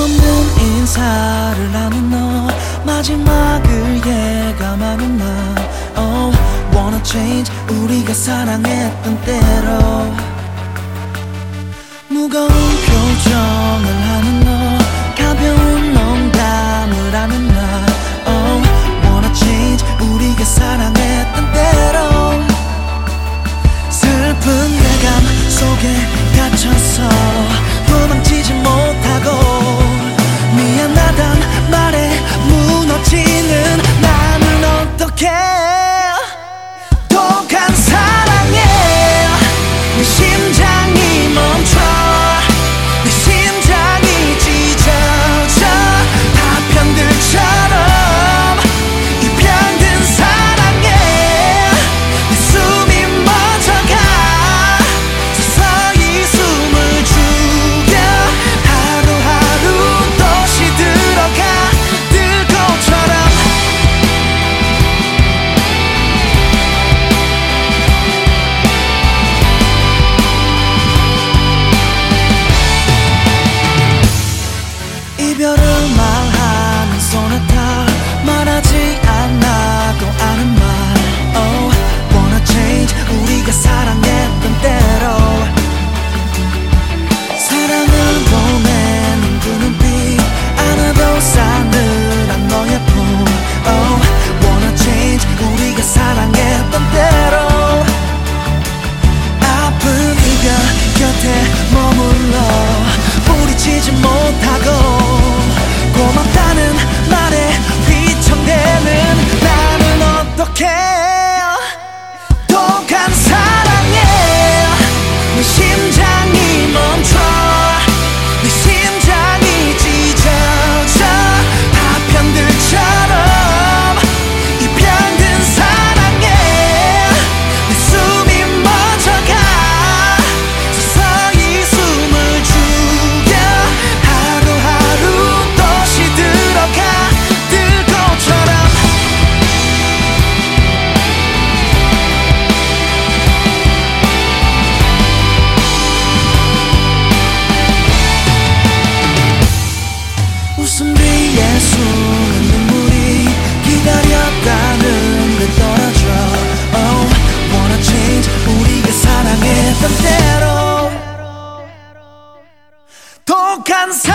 인사를 하는 너. 마지막을 예감하는 나 Oh wanna change. 우리가 사랑했던 때로. 무거운 표정을 하는 너 말하지 can say